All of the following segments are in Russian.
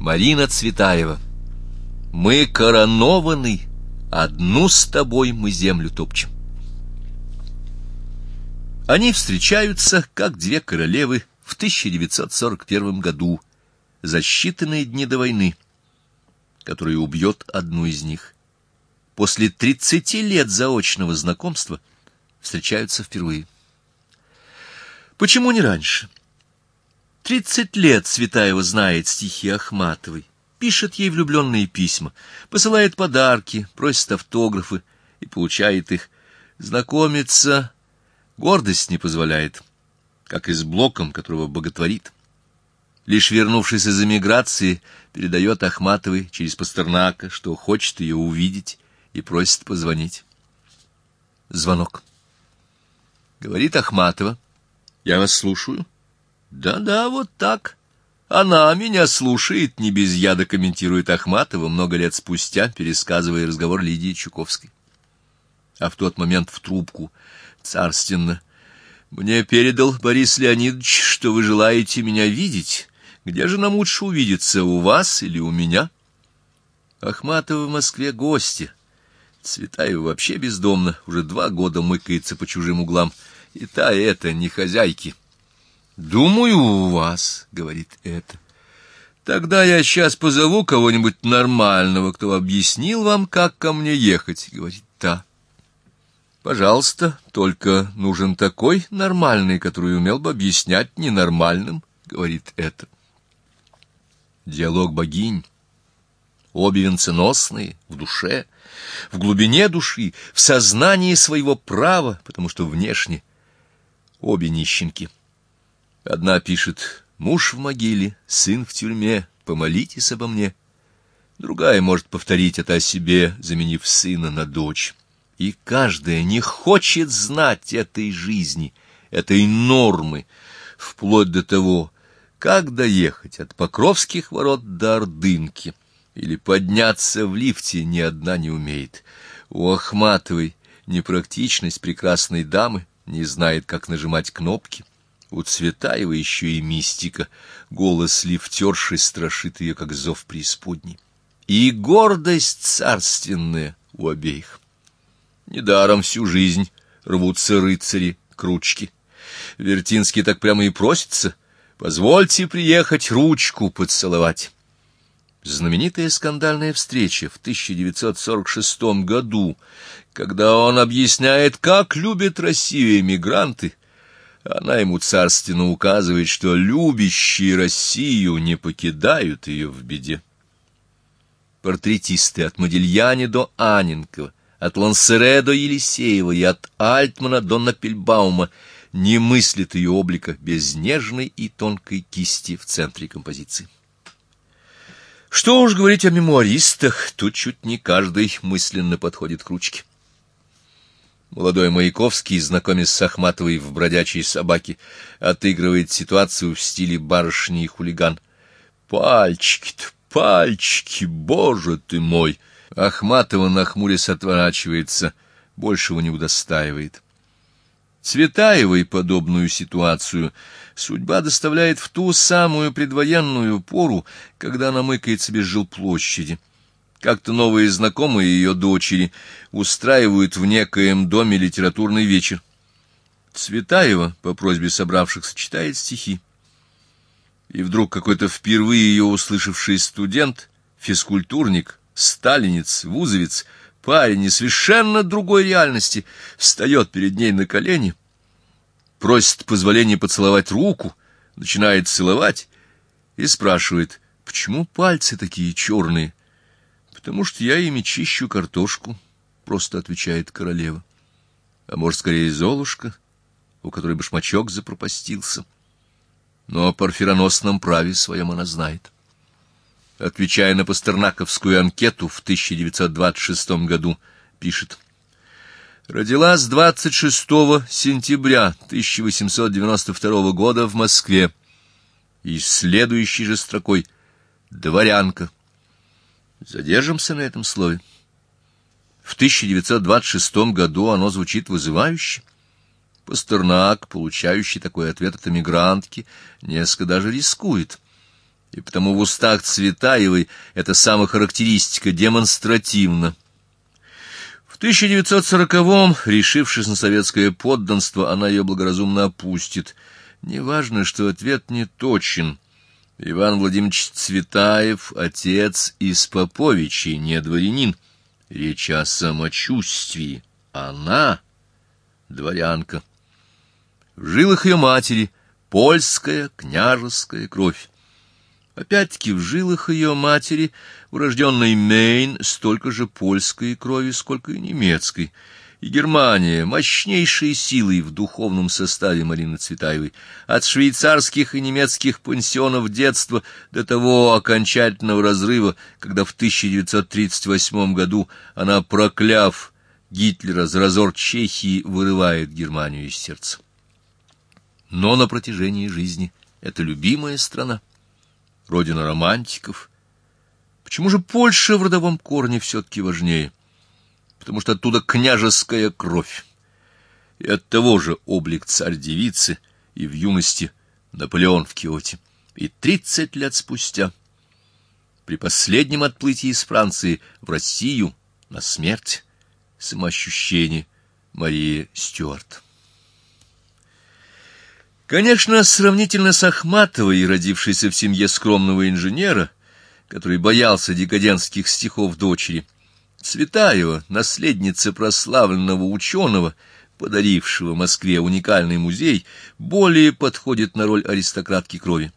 Марина Цветаева. Мы коронованы, одну с тобой мы землю топчем. Они встречаются, как две королевы, в 1941 году, за считанные дни до войны, которая убьет одну из них. После 30 лет заочного знакомства встречаются впервые. Почему не раньше? Тридцать лет Цветаева знает стихи Ахматовой, пишет ей влюбленные письма, посылает подарки, просит автографы и получает их. Знакомиться гордость не позволяет, как и с Блоком, которого боготворит. Лишь вернувшись из эмиграции, передает Ахматовой через Пастернака, что хочет ее увидеть и просит позвонить. Звонок. Говорит Ахматова. Я вас слушаю. Да-да, вот так. Она меня слушает, не без яда комментирует Ахматова много лет спустя, пересказывая разговор Лидии Чуковской. А в тот момент в трубку царственно. Мне передал Борис Леонидович, что вы желаете меня видеть. Где же нам лучше увидеться, у вас или у меня? Ахматова в Москве гости. Цветаева вообще бездомна, уже два года мыкается по чужим углам — и та и это не хозяйки. «Думаю, у вас», — говорит это. «Тогда я сейчас позову кого-нибудь нормального, кто объяснил вам, как ко мне ехать», — говорит та. «Пожалуйста, только нужен такой нормальный, который умел бы объяснять ненормальным», — говорит это. Диалог богинь. Обе венценосные, в душе, в глубине души, в сознании своего права, потому что внешне обе нищенки. Одна пишет «Муж в могиле, сын в тюрьме, помолитесь обо мне». Другая может повторить это о себе, заменив сына на дочь. И каждая не хочет знать этой жизни, этой нормы, вплоть до того, как доехать от Покровских ворот до Ордынки или подняться в лифте ни одна не умеет. У Ахматовой непрактичность прекрасной дамы, не знает, как нажимать кнопки. У Цветаева еще и мистика. Голос лифтерши страшит ее, как зов преисподней. И гордость царственная у обеих. Недаром всю жизнь рвутся рыцари к ручке. Вертинский так прямо и просится. Позвольте приехать ручку поцеловать. Знаменитая скандальная встреча в 1946 году, когда он объясняет, как любят Россию эмигранты, она ему царственно указывает, что любящие Россию не покидают ее в беде. Портретисты от Модильяни до Аненкова, от Лансере до Елисеева и от Альтмана до Напельбаума не мыслят ее облика без нежной и тонкой кисти в центре композиции. Что уж говорить о мемуаристах, тут чуть не каждый мысленно подходит к ручке. Молодой Маяковский, знакомясь с Ахматовой в «Бродячей собаке», отыгрывает ситуацию в стиле барышни и хулиган. «Пальчики-то, пальчики, боже ты мой!» Ахматова, нахмурясь, отворачивается, большего не удостаивает. Цветаевой подобную ситуацию судьба доставляет в ту самую предвоенную пору, когда она мыкается без жилплощади. Как-то новые знакомые ее дочери устраивают в некоем доме литературный вечер. Цветаева, по просьбе собравшихся, читает стихи. И вдруг какой-то впервые ее услышавший студент, физкультурник, сталинец, вузовец — Парень из совершенно другой реальности встает перед ней на колени, просит позволения поцеловать руку, начинает целовать и спрашивает, почему пальцы такие черные? Потому что я ими чищу картошку, просто отвечает королева. А может, скорее Золушка, у которой башмачок запропастился. Но о парфироносном праве своем она знает отвечая на пастернаковскую анкету в 1926 году, пишет «Родилась 26 сентября 1892 года в Москве» и следующей же строкой «Дворянка». Задержимся на этом слове. В 1926 году оно звучит вызывающе. Пастернак, получающий такой ответ от эмигрантки, несколько даже рискует — и потому в устах Цветаевой эта самая характеристика демонстративна. В 1940-м, решившись на советское подданство, она ее благоразумно опустит. Неважно, что ответ не точен. Иван Владимирович Цветаев — отец из Поповичей, не дворянин. Речь о самочувствии. Она — дворянка. В жилах ее матери польская княжеская кровь. Опять-таки в жилах ее матери, урожденной Мейн, столько же польской крови, сколько и немецкой. И Германия, мощнейшей силой в духовном составе Марины Цветаевой, от швейцарских и немецких пансионов детства до того окончательного разрыва, когда в 1938 году она, прокляв Гитлера за разор Чехии, вырывает Германию из сердца но на протяжении жизни это любимая страна, родина романтиков. Почему же Польша в родовом корне все-таки важнее? Потому что оттуда княжеская кровь. И от того же облик царь-девицы и в юности Наполеон в Киоте. И тридцать лет спустя, при последнем отплытии из Франции в Россию на смерть, самоощущение Марии Стюарт. Конечно, сравнительно с Ахматовой, родившейся в семье скромного инженера, который боялся декадентских стихов дочери, Цветаева, наследница прославленного ученого, подарившего Москве уникальный музей, более подходит на роль аристократки крови.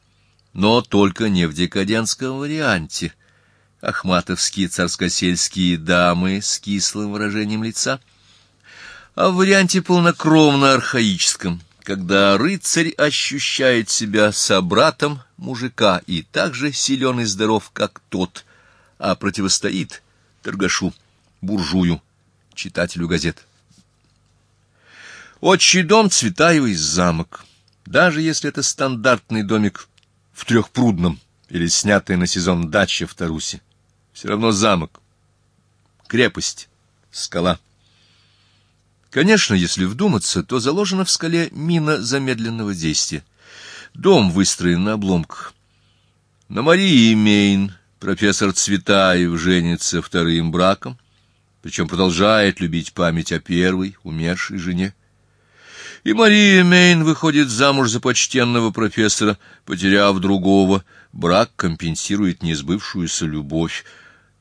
Но только не в декадентском варианте. Ахматовские царскосельские дамы с кислым выражением лица, а в варианте полнокровно-архаическом — когда рыцарь ощущает себя собратом мужика и так же силен и здоров, как тот, а противостоит торгашу, буржую, читателю газет. Отчий дом Цветаевой замок, даже если это стандартный домик в Трехпрудном или снятая на сезон дача в Тарусе, все равно замок, крепость, скала — Конечно, если вдуматься, то заложена в скале мина замедленного действия. Дом выстроен на обломках. На Марии Мейн профессор Цветаев женится вторым браком, причем продолжает любить память о первой, умершей жене. И Мария Мейн выходит замуж за почтенного профессора, потеряв другого. Брак компенсирует несбывшуюся любовь.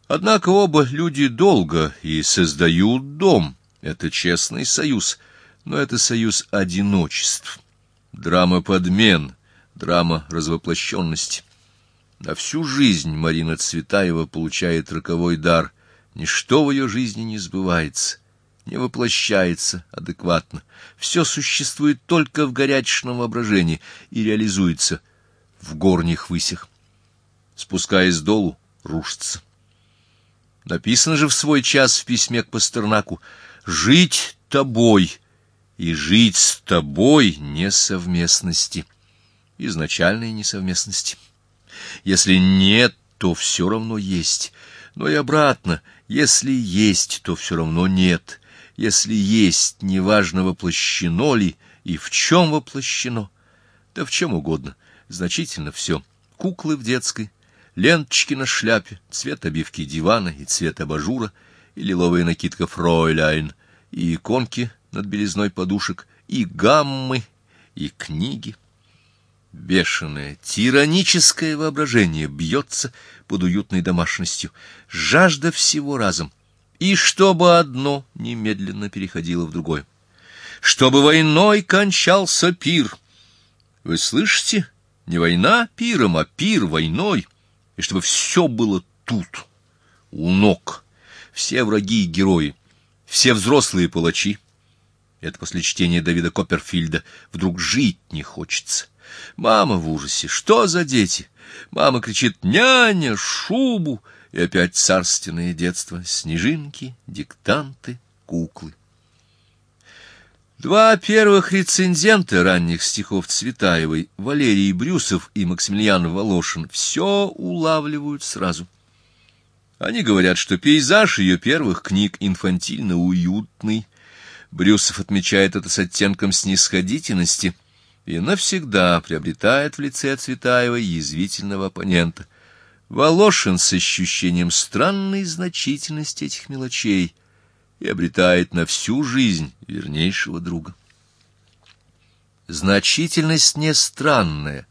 Однако оба люди долго и создают дом — это честный союз, но это союз одиночеств. Драма подмен, драма развоплощенности. На всю жизнь Марина Цветаева получает роковой дар. Ничто в ее жизни не сбывается, не воплощается адекватно. Все существует только в горячечном воображении и реализуется в горних высях. Спускаясь долу, рушится. Написано же в свой час в письме к Пастернаку — жить тобой и жить с тобой несовместности, изначальной несовместности. Если нет, то все равно есть, но и обратно, если есть, то все равно нет. Если есть, неважно, воплощено ли и в чем воплощено, да в чем угодно, значительно все. Куклы в детской, ленточки на шляпе, цвет обивки дивана и цвет абажура — и лиловая накидка фройляйн, и иконки над белизной подушек, и гаммы, и книги. Бешеное, тираническое воображение бьется под уютной домашностью, жажда всего разом, и чтобы одно немедленно переходило в другое. Чтобы войной кончался пир. Вы слышите? Не война пиром, а пир войной. И чтобы все было тут, у ног все враги и герои, все взрослые палачи. Это после чтения Давида Копперфильда вдруг жить не хочется. Мама в ужасе. Что за дети? Мама кричит «Няня! Шубу!» И опять царственное детство. Снежинки, диктанты, куклы. Два первых рецензента ранних стихов Цветаевой, Валерий Брюсов и Максимилиан Волошин, все улавливают сразу. Они говорят, что пейзаж ее первых книг инфантильно уютный. Брюсов отмечает это с оттенком снисходительности, и навсегда приобретает в лице Цветаева язвительного оппонента. Волошин с ощущением странной значительности этих мелочей и обретает на всю жизнь вернейшего друга. Значительность не странная,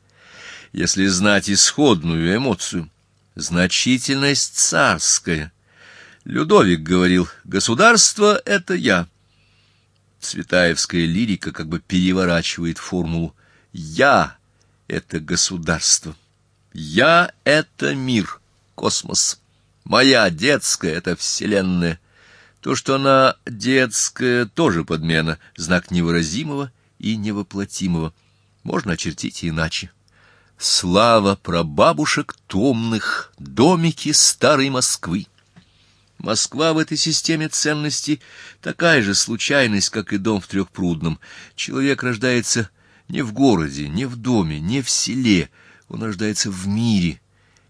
если знать исходную эмоцию. Значительность царская. Людовик говорил, государство — это я. Цветаевская лирика как бы переворачивает формулу «я» — это государство. «Я» — это мир, космос. Моя детская — это вселенная. То, что она детская, тоже подмена, знак невыразимого и невоплотимого. Можно очертить иначе. Слава прабабушек томных, домики старой Москвы. Москва в этой системе ценностей такая же случайность, как и дом в Трехпрудном. Человек рождается не в городе, не в доме, не в селе, он рождается в мире,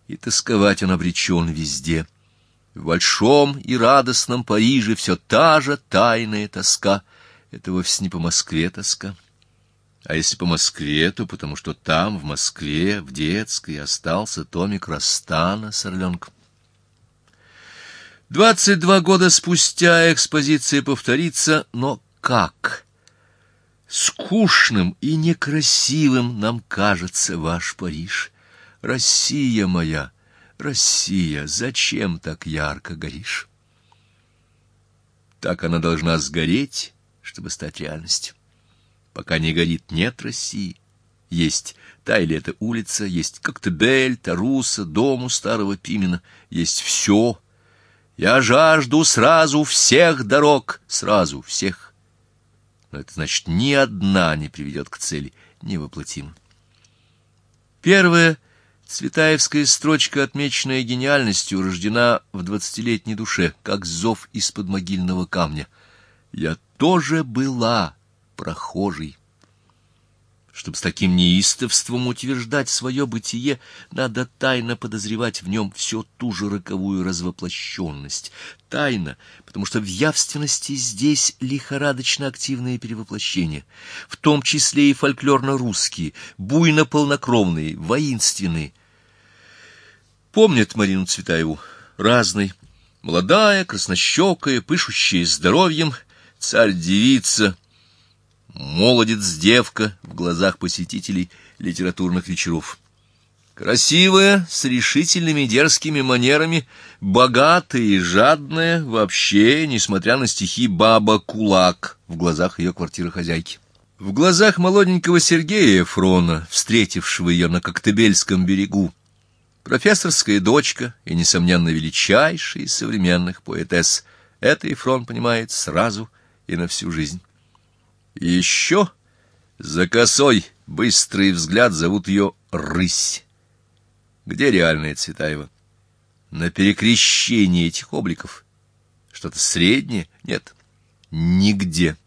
и тосковать он обречен везде. В большом и радостном Париже все та же тайная тоска. Это вовсе не по Москве тоска. А если по Москве, то потому что там, в Москве, в детской, остался томик Растана с орленком. Двадцать два года спустя экспозиция повторится, но как? Скучным и некрасивым нам кажется ваш Париж. Россия моя, Россия, зачем так ярко горишь? Так она должна сгореть, чтобы стать реальностью. Пока не горит, нет России. Есть та или эта улица, есть Коктебель, Таруса, у старого Пимена, есть все — я жажду сразу всех дорог, сразу всех. Но это значит, ни одна не приведет к цели, невоплотимо. Первая цветаевская строчка, отмеченная гениальностью, рождена в двадцатилетней душе, как зов из-под могильного камня. «Я тоже была прохожей». Чтобы с таким неистовством утверждать свое бытие, надо тайно подозревать в нем всю ту же роковую развоплощенность. Тайно, потому что в явственности здесь лихорадочно активные перевоплощения, в том числе и фольклорно-русские, буйно-полнокровные, воинственные. Помнят Марину Цветаеву, разной, молодая, краснощекая, пышущая здоровьем, царь-девица, молодец-девка в глазах посетителей литературных вечеров. Красивая, с решительными дерзкими манерами, богатая и жадная, вообще, несмотря на стихи, баба-кулак в глазах ее квартиры хозяйки. В глазах молоденького Сергея Фрона, встретившего ее на Коктебельском берегу, профессорская дочка и, несомненно, величайшая из современных поэтесс, это Ефрон понимает сразу и на всю жизнь. И еще за косой быстрый взгляд зовут ее Рысь. Где реальная Цветаева? На перекрещении этих обликов. Что-то среднее? Нет, нигде.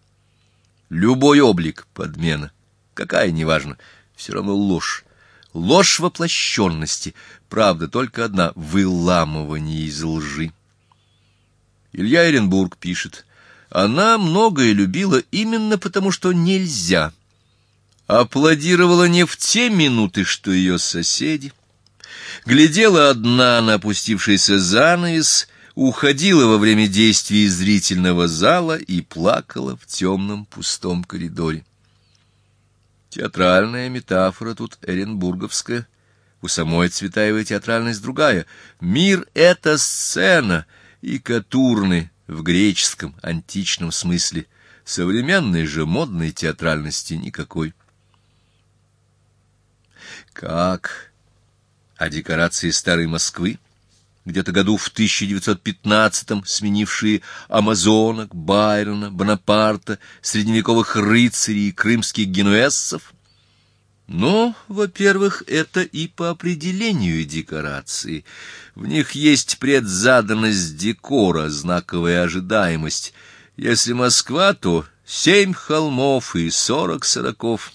Любой облик — подмена. Какая, неважно, все равно ложь. Ложь воплощенности. Правда только одна — выламывание из лжи. Илья Эренбург пишет — она многое любила именно потому, что нельзя. Аплодировала не в те минуты, что ее соседи. Глядела одна на опустившийся занавес, уходила во время действий зрительного зала и плакала в темном пустом коридоре. Театральная метафора тут эренбурговская. У самой Цветаевой театральность другая. Мир — это сцена, и Катурны в греческом античном смысле, современной же модной театральности никакой. Как? А декорации старой Москвы, где-то году в 1915-м сменившие амазонок, Байрона, Бонапарта, средневековых рыцарей и крымских генуэзцев, но, во-первых, это и по определению декорации. В них есть предзаданность декора, знаковая ожидаемость. Если Москва, то семь холмов и сорок сороков.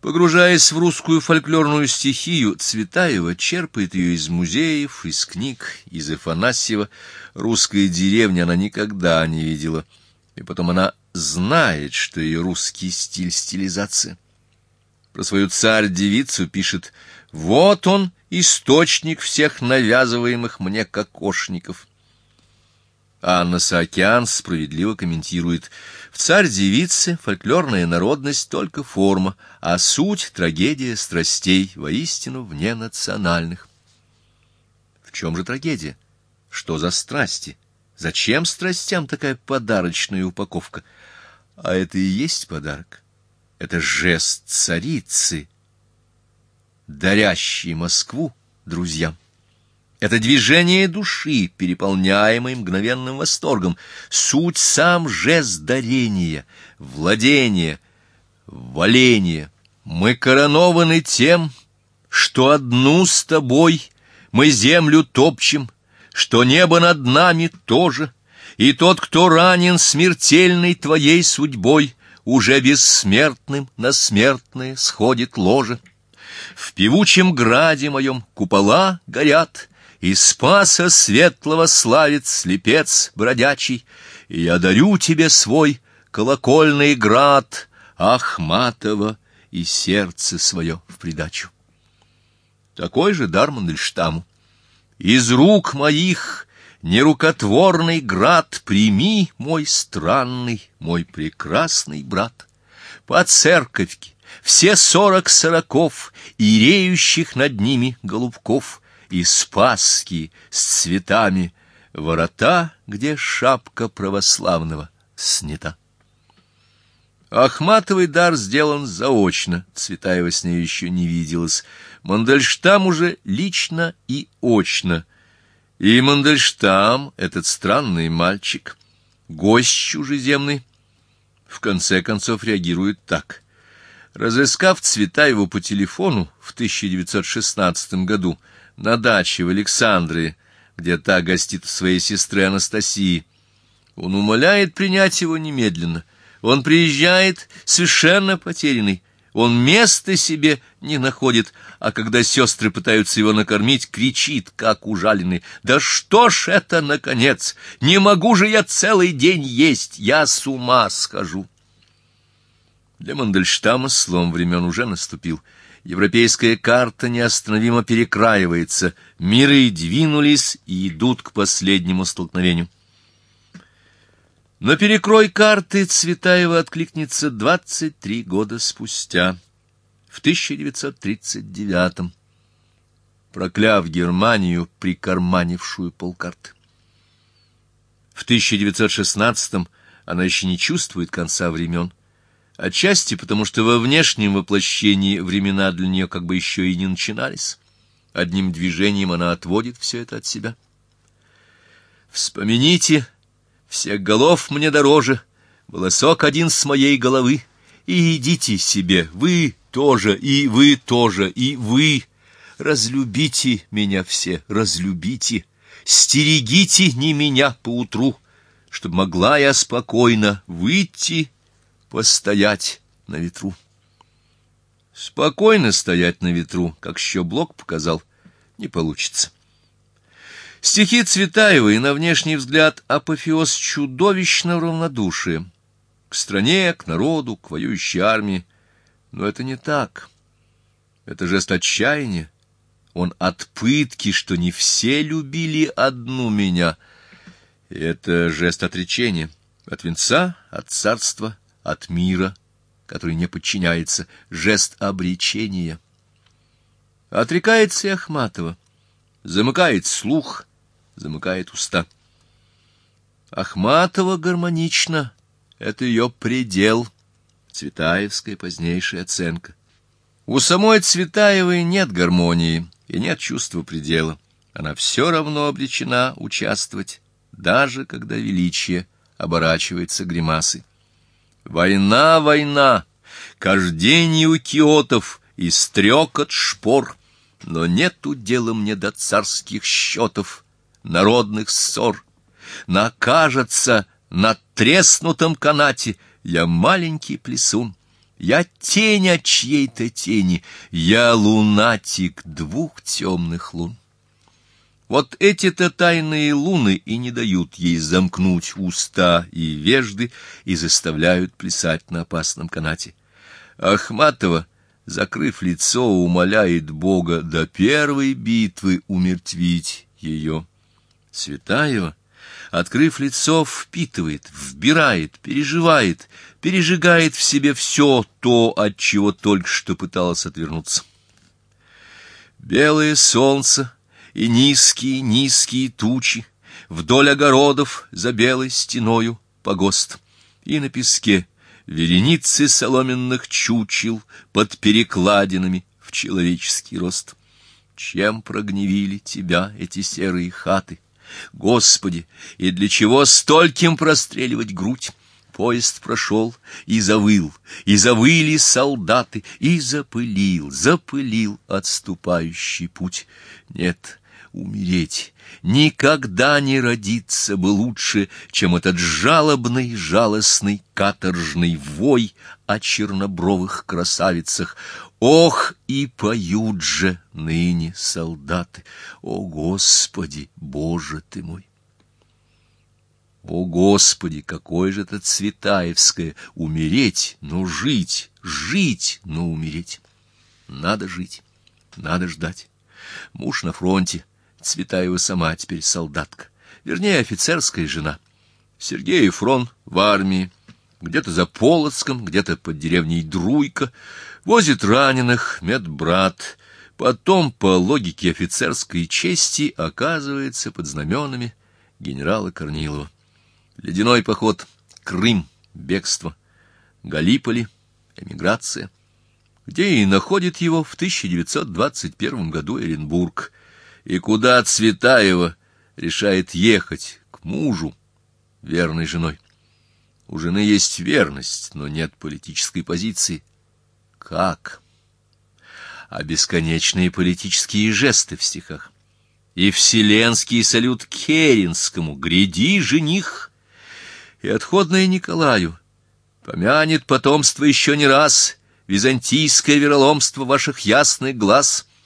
Погружаясь в русскую фольклорную стихию, Цветаева черпает ее из музеев, из книг, из Афанасьева. Русской деревни она никогда не видела. И потом она знает, что ее русский стиль — стилизация. Про свою царь-девицу пишет «Вот он, источник всех навязываемых мне кокошников». Анна Саакян справедливо комментирует «В царь-девице фольклорная народность только форма, а суть — трагедия страстей, воистину вне национальных». В чем же трагедия? Что за страсти? Зачем страстям такая подарочная упаковка? А это и есть подарок. Это жест царицы, дарящий Москву друзьям. Это движение души, переполняемое мгновенным восторгом, суть сам жест дарения, владения, валения. Мы коронованы тем, что одну с тобой мы землю топчем, что небо над нами тоже, и тот, кто ранен смертельной твоей судьбой, уже бессмертным на смертное сходит ложе. В певучем граде моем купола горят, и спаса светлого славит слепец бродячий, и я дарю тебе свой колокольный град Ахматова и сердце свое в придачу. Такой же дар Мандельштаму. Из рук моих нерукотворный град прими, мой странный, мой прекрасный брат. По церковке все сорок сороков и реющих над ними голубков — и спаски с цветами, ворота, где шапка православного снята. Ахматовый дар сделан заочно, Цветаева с ней еще не виделась. Мандельштам уже лично и очно. И Мандельштам, этот странный мальчик, гость чужеземный, в конце концов реагирует так. Разыскав Цветаеву по телефону в 1916 году, на даче в Александрии, где та гостит своей сестры Анастасии. Он умоляет принять его немедленно. Он приезжает совершенно потерянный. Он места себе не находит, а когда сестры пытаются его накормить, кричит, как ужаленный. «Да что ж это, наконец! Не могу же я целый день есть! Я с ума схожу!» Для Мандельштама слом времен уже наступил — Европейская карта неостановимо перекраивается, миры двинулись и идут к последнему столкновению. На перекрой карты Цветаева откликнется 23 года спустя, в 1939 прокляв Германию, прикарманившую полкарты. В 1916 она еще не чувствует конца времен, Отчасти потому, что во внешнем воплощении времена для нее как бы еще и не начинались. Одним движением она отводит все это от себя. Вспомните, всех голов мне дороже, волосок один с моей головы, и идите себе, вы тоже, и вы тоже, и вы. Разлюбите меня все, разлюбите, стерегите не меня поутру, чтобы могла я спокойно выйти постоять на ветру. Спокойно стоять на ветру, как еще Блок показал, не получится. Стихи Цветаевой на внешний взгляд апофеоз чудовищного равнодушия к стране, к народу, к воюющей армии. Но это не так. Это жест отчаяния. Он от пытки, что не все любили одну меня. И это жест отречения от венца, от царства, от мира, который не подчиняется, жест обречения. Отрекается и Ахматова, замыкает слух, замыкает уста. Ахматова гармонично, это ее предел, Цветаевская позднейшая оценка. У самой Цветаевой нет гармонии и нет чувства предела. Она все равно обречена участвовать, даже когда величие оборачивается гримасой. Война, война, каждение у киотов и стрекот шпор, но нету дела мне до царских счетов, народных ссор. Накажется на треснутом канате я маленький плесун, я тень от чьей-то тени, я лунатик двух темных лун. Вот эти-то тайные луны и не дают ей замкнуть уста и вежды и заставляют плясать на опасном канате. Ахматова закрыв лицо, умоляет Бога до первой битвы умертвить ее. Цветаева, открыв лицо, впитывает, вбирает, переживает, пережигает в себе все то, от чего только что пыталась отвернуться. Белое солнце и низкие-низкие тучи вдоль огородов за белой стеною погост, и на песке вереницы соломенных чучел под перекладинами в человеческий рост. Чем прогневили тебя эти серые хаты? Господи, и для чего стольким простреливать грудь? Поезд прошел и завыл, и завыли солдаты, и запылил, запылил отступающий путь. Нет, умереть никогда не родиться бы лучше, чем этот жалобный, жалостный каторжный вой о чернобровых красавицах. Ох, и поют же ныне солдаты! О, Господи, Боже ты мой! О, Господи, какое же это цветаевское! Умереть, но жить, жить, но умереть. Надо жить, надо ждать. Муж на фронте, Цветаева сама теперь солдатка, вернее, офицерская жена. Сергей Фрон в армии, где-то за Полоцком, где-то под деревней Друйка, возит раненых медбрат, потом, по логике офицерской чести, оказывается под знаменами генерала Корнилова. Ледяной поход, Крым, бегство, Галиполи, эмиграция, где и находит его в 1921 году Оренбург, и куда Цветаева решает ехать к мужу, верной женой. У жены есть верность, но нет политической позиции. Как? А бесконечные политические жесты в стихах. И вселенский салют Керенскому «Гряди, жених!» И отходное Николаю помянет потомство еще не раз византийское вероломство ваших ясных глаз —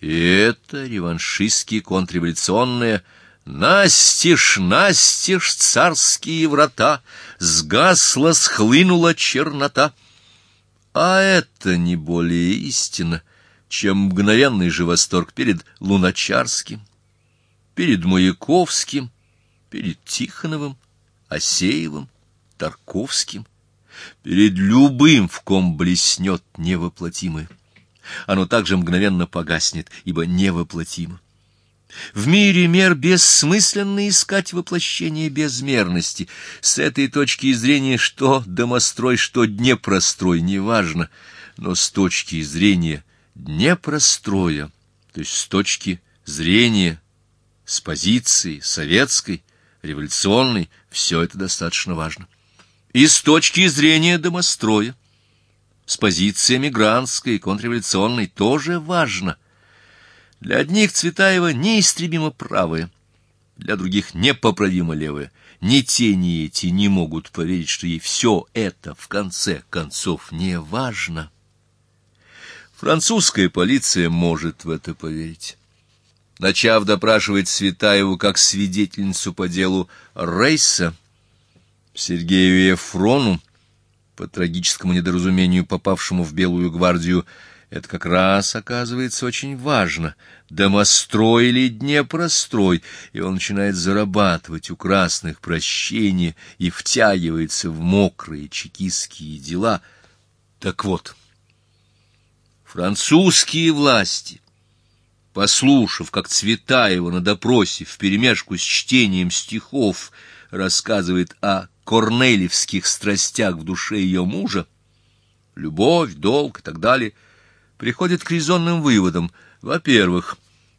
и это реваншистские контрреволюционные Настежь, настежь царские врата, Сгасла, схлынула чернота. А это не более истина, чем мгновенный же восторг перед Луначарским, перед Маяковским, перед Тихоновым, Осеевым, Тарковским, перед любым, в ком блеснет невоплотимое оно также мгновенно погаснет, ибо невоплотимо. В мире мер бессмысленно искать воплощение безмерности. С этой точки зрения что домострой, что Днепрострой, неважно. Но с точки зрения Днепростроя, то есть с точки зрения, с позиции советской, революционной, все это достаточно важно. И с точки зрения домостроя, с позиции мигрантской и контрреволюционной тоже важно. Для одних Цветаева неистребимо правая, для других непоправимо левая. Ни те, ни эти не могут поверить, что ей все это, в конце концов, не важно. Французская полиция может в это поверить. Начав допрашивать Цветаеву как свидетельницу по делу Рейса, Сергею Ефрону, по трагическому недоразумению, попавшему в Белую гвардию, это как раз оказывается очень важно. Домострой или Днепрострой, и он начинает зарабатывать у красных прощения и втягивается в мокрые чекистские дела. Так вот, французские власти, послушав, как Цветаева на допросе вперемешку с чтением стихов рассказывает о корнелевских страстях в душе ее мужа, любовь, долг и так далее, приходит к резонным выводам. Во-первых,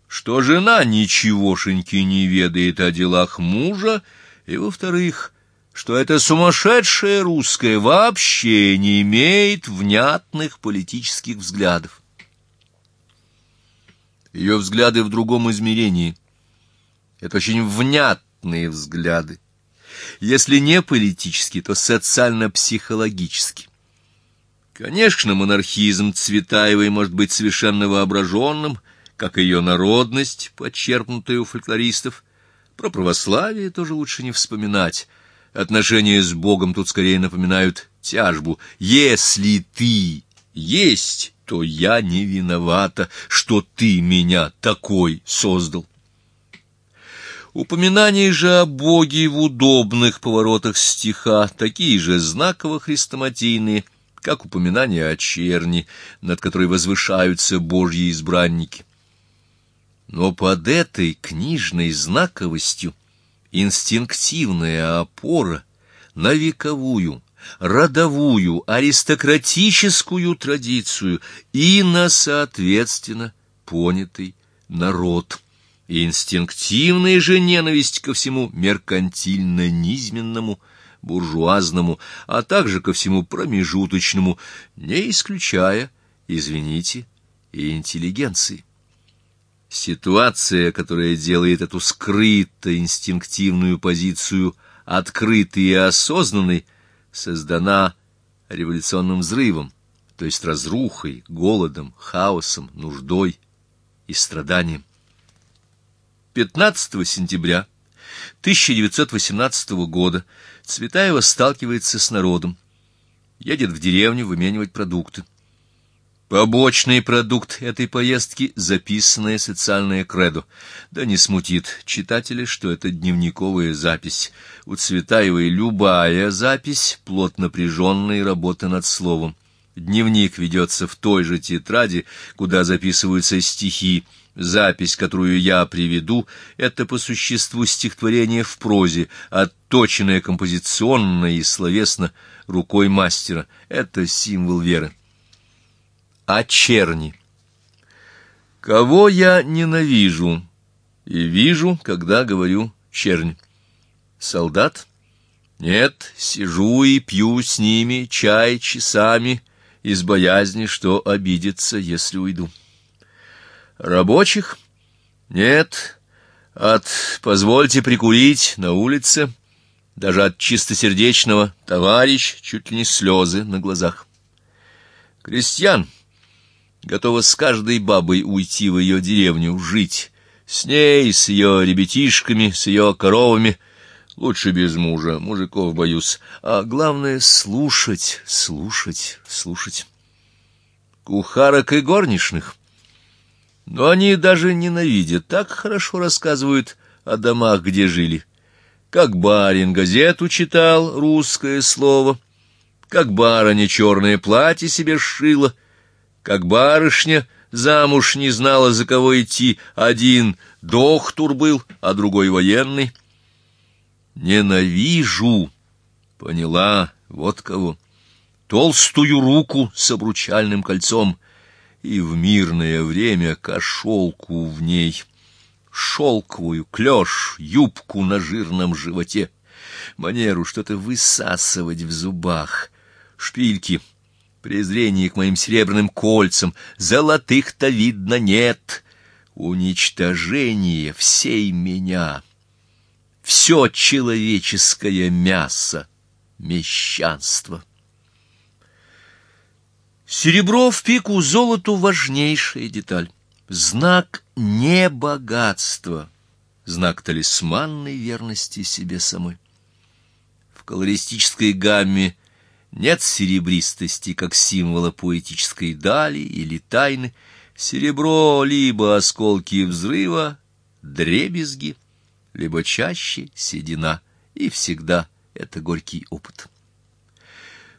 что жена ничегошеньки не ведает о делах мужа, и, во-вторых, что эта сумасшедшая русская вообще не имеет внятных политических взглядов. Ее взгляды в другом измерении. Это очень внятные взгляды если не политически, то социально-психологически. Конечно, монархизм Цветаевой может быть совершенно воображенным, как и ее народность, подчеркнутая у фольклористов. Про православие тоже лучше не вспоминать. Отношения с Богом тут скорее напоминают тяжбу. Если ты есть что я не виновата, что ты меня такой создал. Упоминания же о Боге в удобных поворотах стиха, такие же знаково-хрестоматийные, как упоминания о черни, над которой возвышаются Божьи избранники. Но под этой книжной знаковостью инстинктивная опора на вековую, родовую, аристократическую традицию и на, соответственно, понятый народ. Инстинктивная же ненависть ко всему меркантильно-низменному, буржуазному, а также ко всему промежуточному, не исключая, извините, и интеллигенции. Ситуация, которая делает эту скрыто инстинктивную позицию открытой и осознанной, создана революционным взрывом, то есть разрухой, голодом, хаосом, нуждой и страданием. 15 сентября 1918 года Цветаева сталкивается с народом, едет в деревню выменивать продукты. Побочный продукт этой поездки — записанная социальная кредо. Да не смутит читателя, что это дневниковая запись. У Цветаевой любая запись — плод напряженной работы над словом. Дневник ведется в той же тетради, куда записываются стихи. Запись, которую я приведу, — это по существу стихотворение в прозе, отточенное композиционно и словесно рукой мастера. Это символ веры о черни. Кого я ненавижу и вижу, когда говорю чернь? Солдат? Нет, сижу и пью с ними чай часами из боязни, что обидится, если уйду. Рабочих? Нет, от «позвольте прикурить» на улице, даже от чистосердечного «товарищ» чуть ли не слезы на глазах. Крестьян? готова с каждой бабой уйти в ее деревню, жить. С ней, с ее ребятишками, с ее коровами. Лучше без мужа, мужиков боюсь. А главное — слушать, слушать, слушать. Кухарок и горничных. Но они даже ненавидят, так хорошо рассказывают о домах, где жили. Как барин газету читал, русское слово, как барыня черное платье себе сшила — как барышня замуж не знала, за кого идти, один доктор был, а другой военный. Ненавижу, поняла, вот кого, толстую руку с обручальным кольцом и в мирное время кошелку в ней, шелковую, клеш, юбку на жирном животе, манеру что-то высасывать в зубах, шпильки — презрение к моим серебряным кольцам, золотых-то видно нет, уничтожение всей меня, все человеческое мясо, мещанство. Серебро в пику золоту важнейшая деталь, знак небогатства, знак талисманной верности себе самой. В колористической гамме нет серебристости как символа поэтической дали или тайны. Серебро либо осколки взрыва, дребезги, либо чаще седина, и всегда это горький опыт.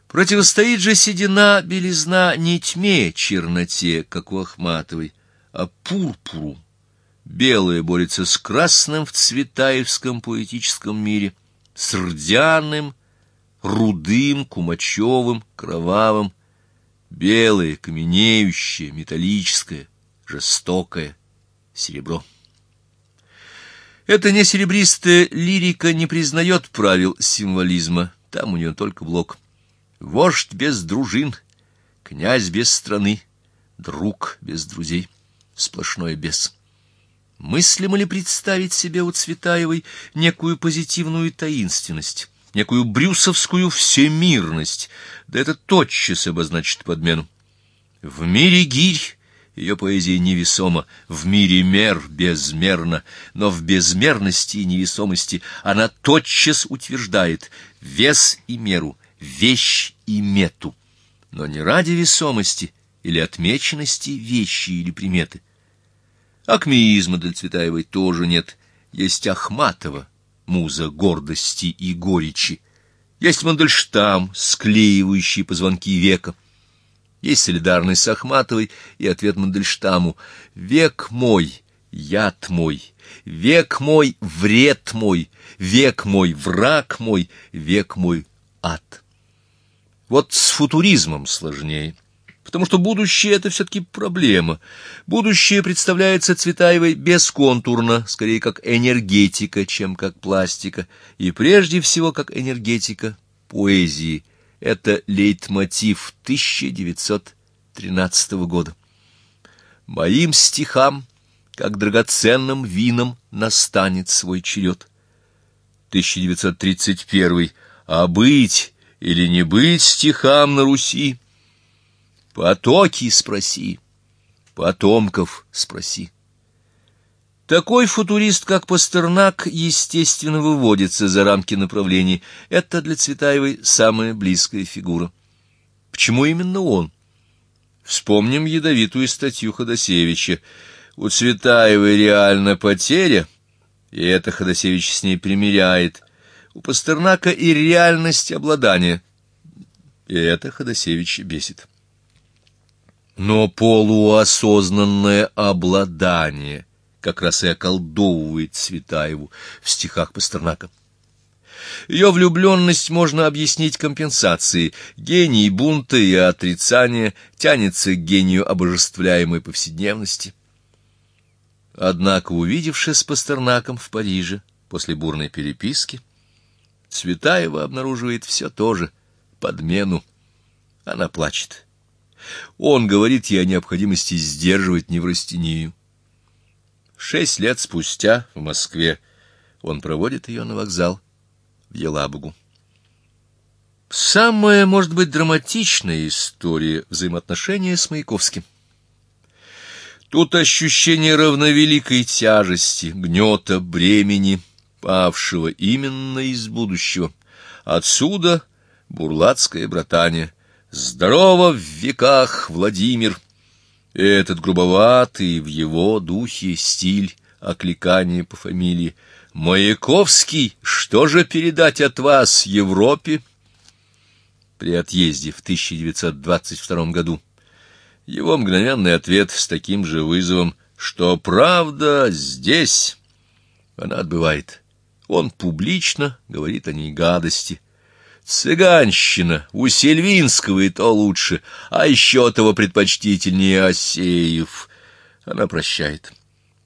Противостоит же седина, белизна не тьме, черноте, как у Ахматовой, а пурпуру. Белое борется с красным в цветаевском поэтическом мире, с рдяным, рудым, кумачевым, кровавым, белое, каменеющее, металлическое, жестокое серебро. Эта несеребристая лирика не признает правил символизма, там у нее только блок. Вождь без дружин, князь без страны, друг без друзей, сплошное без. Мыслимо ли представить себе у Цветаевой некую позитивную таинственность? некую брюсовскую всемирность, да это тотчас обозначит подмену. В мире гирь ее поэзия невесома, в мире мер безмерно, но в безмерности и невесомости она тотчас утверждает вес и меру, вещь и мету, но не ради весомости или отмеченности вещи или приметы. Акмеизма для Цветаевой тоже нет. Есть Ахматова, муза гордости и горечи. Есть Мандельштам, склеивающий позвонки века. Есть солидарность с Ахматовой и ответ Мандельштаму. «Век мой, яд мой, век мой, вред мой, век мой, враг мой, век мой, ад». Вот с футуризмом сложнее потому что будущее — это все-таки проблема. Будущее представляется Цветаевой бесконтурно, скорее как энергетика, чем как пластика, и прежде всего как энергетика поэзии. Это лейтмотив 1913 года. «Моим стихам, как драгоценным винам, настанет свой черед». 1931. «А быть или не быть стихам на Руси?» Потоки спроси, потомков спроси. Такой футурист, как Пастернак, естественно, выводится за рамки направлений. Это для Цветаевой самая близкая фигура. Почему именно он? Вспомним ядовитую статью Ходосевича. У Цветаевой реально потеря, и это Ходосевич с ней примиряет. У Пастернака и реальность обладания, и это Ходосевича бесит но полуосознанное обладание как раз и околдовывает Цветаеву в стихах Пастернака. Ее влюбленность можно объяснить компенсацией. Гений бунта и отрицания тянется к гению обожествляемой повседневности. Однако, увидевшись с Пастернаком в Париже после бурной переписки, Цветаева обнаруживает все то же — подмену. Она плачет. Он говорит ей о необходимости сдерживать неврастению. Шесть лет спустя в Москве он проводит ее на вокзал в Елабугу. Самая, может быть, драматичная история взаимоотношения с Маяковским. Тут ощущение равновеликой тяжести, гнета, бремени, павшего именно из будущего. Отсюда бурлацкое братание — Здорово в веках, Владимир! Этот грубоватый в его духе стиль окликания по фамилии. Маяковский, что же передать от вас Европе? При отъезде в 1922 году. Его мгновенный ответ с таким же вызовом, что правда здесь. Она отбывает. Он публично говорит о ней гадости — Цыганщина, у Сельвинского и то лучше, а еще того предпочтительнее Осеев. Она прощает.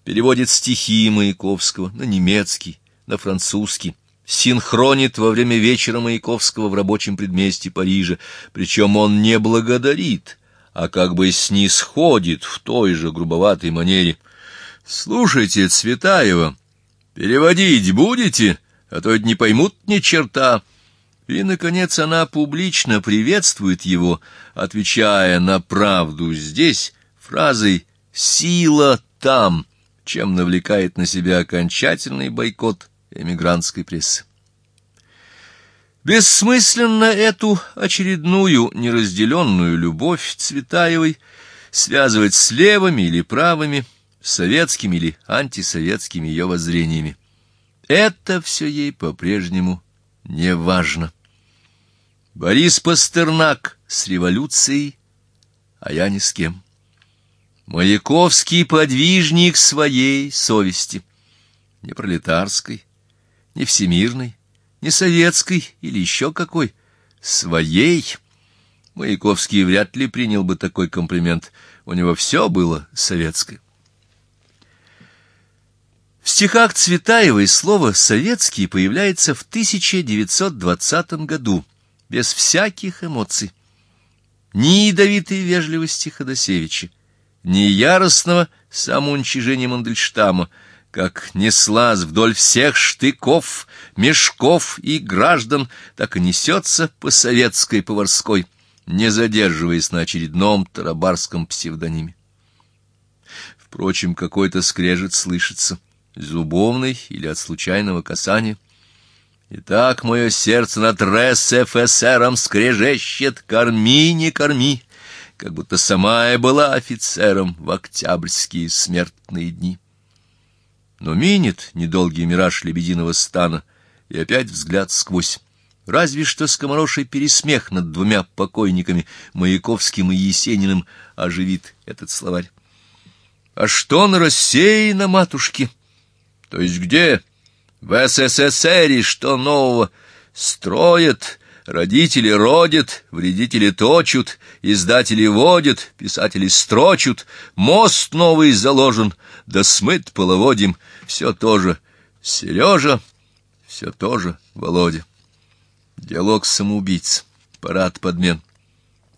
Переводит стихи Маяковского на немецкий, на французский, синхронит во время вечера Маяковского в рабочем предместье Парижа, причем он не благодарит, а как бы снисходит в той же грубоватой манере. «Слушайте, Цветаева, переводить будете, а то ведь не поймут ни черта». И, наконец, она публично приветствует его, отвечая на правду здесь фразой «сила там», чем навлекает на себя окончательный бойкот эмигрантской прессы. Бессмысленно эту очередную неразделенную любовь Цветаевой связывать с левыми или правыми, советскими или антисоветскими ее воззрениями. Это все ей по-прежнему неважно. Борис Пастернак с революцией, а я ни с кем. Маяковский подвижник своей совести, не пролетарской, не всемирной, не советской или еще какой, своей. Маяковский вряд ли принял бы такой комплимент, у него все было советское. В стихах Цветаевой слово «советский» появляется в 1920 году, без всяких эмоций. Ни ядовитой вежливости Ходосевича, ни яростного самоуничижения Мандельштама, как неслась вдоль всех штыков, мешков и граждан, так и несется по советской поварской, не задерживаясь на очередном тарабарском псевдониме. Впрочем, какой-то скрежет слышится — зубовный или от случайного касания. Итак, мое сердце над РСФСРом скрежещет, корми, не корми, как будто сама и была офицером в октябрьские смертные дни. Но минит недолгий мираж лебединого стана, и опять взгляд сквозь. Разве что скомороший пересмех над двумя покойниками, Маяковским и Есениным, оживит этот словарь. А что на России, на матушке? То есть где? В СССР что нового? Строят, родители родят, вредители точут, издатели водят, писатели строчут, мост новый заложен, да смыт половодим, все тоже Сережа, все тоже Володя. Диалог самоубийц, парад подмен.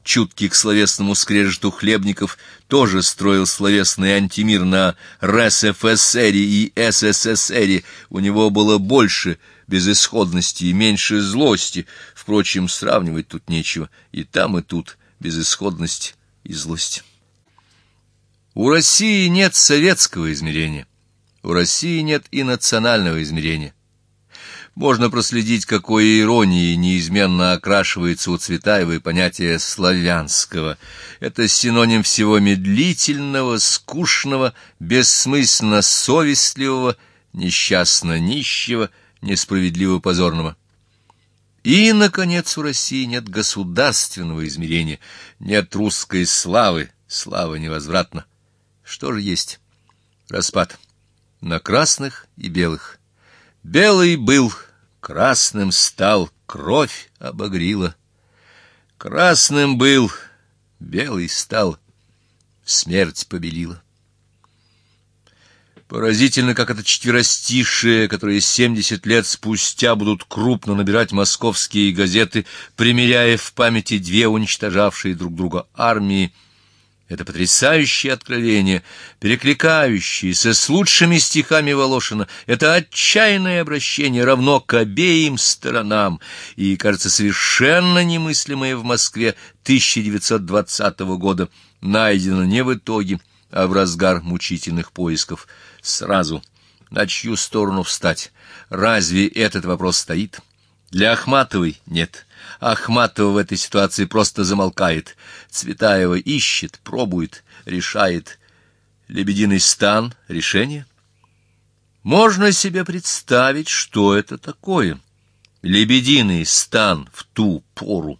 Чуткий к словесному скрежету хлебников тоже строил словесный антимир на РСФСР и СССР. У него было больше безысходности и меньше злости. Впрочем, сравнивать тут нечего. И там, и тут безысходность и злость. У России нет советского измерения. У России нет и национального измерения можно проследить, какой иронией неизменно окрашивается у Цветаевой понятие славянского. Это синоним всего медлительного, скучного, бессмысленно совестливого, несчастно нищего, несправедливо позорного. И, наконец, у России нет государственного измерения, нет русской славы, слава невозвратна. Что же есть? Распад на красных и белых. Белый был, красным стал, кровь обогрила. Красным был, белый стал, смерть побелила. Поразительно, как это четверостишие, которые семьдесят лет спустя будут крупно набирать московские газеты, примеряя в памяти две уничтожавшие друг друга армии, это потрясающее откровение, перекликающееся с лучшими стихами Волошина, это отчаянное обращение равно к обеим сторонам и, кажется, совершенно немыслимое в Москве 1920 года, найдено не в итоге, а в разгар мучительных поисков. Сразу, на чью сторону встать? Разве этот вопрос стоит? Для Ахматовой нет. Ахматова в этой ситуации просто замолкает. Цветаева ищет, пробует, решает. Лебединый стан — решение? Можно себе представить, что это такое. Лебединый стан в ту пору.